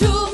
true.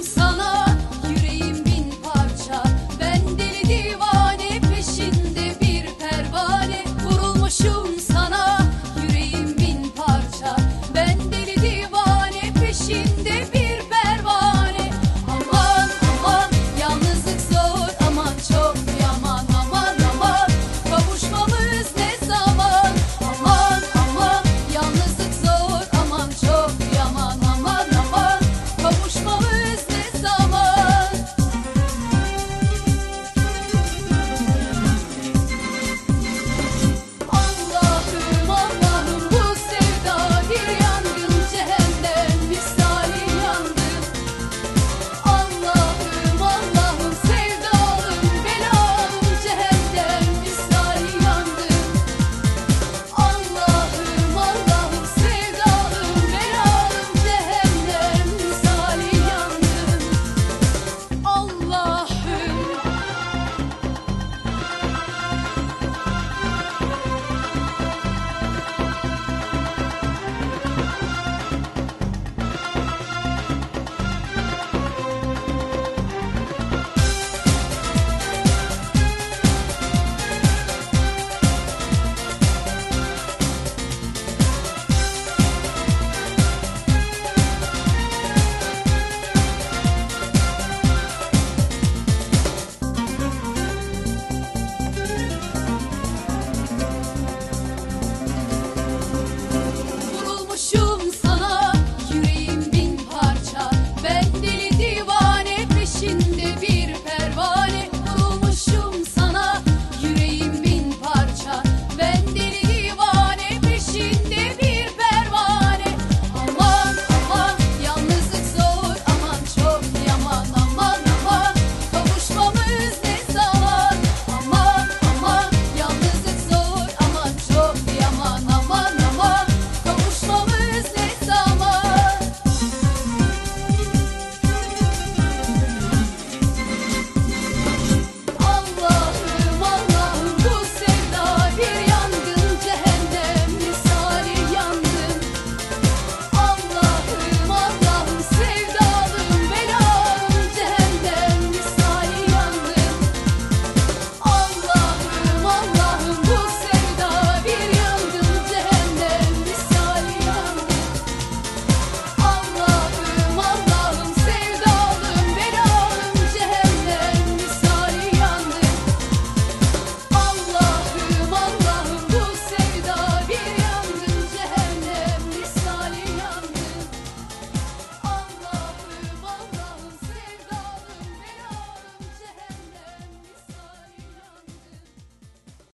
Ощупь.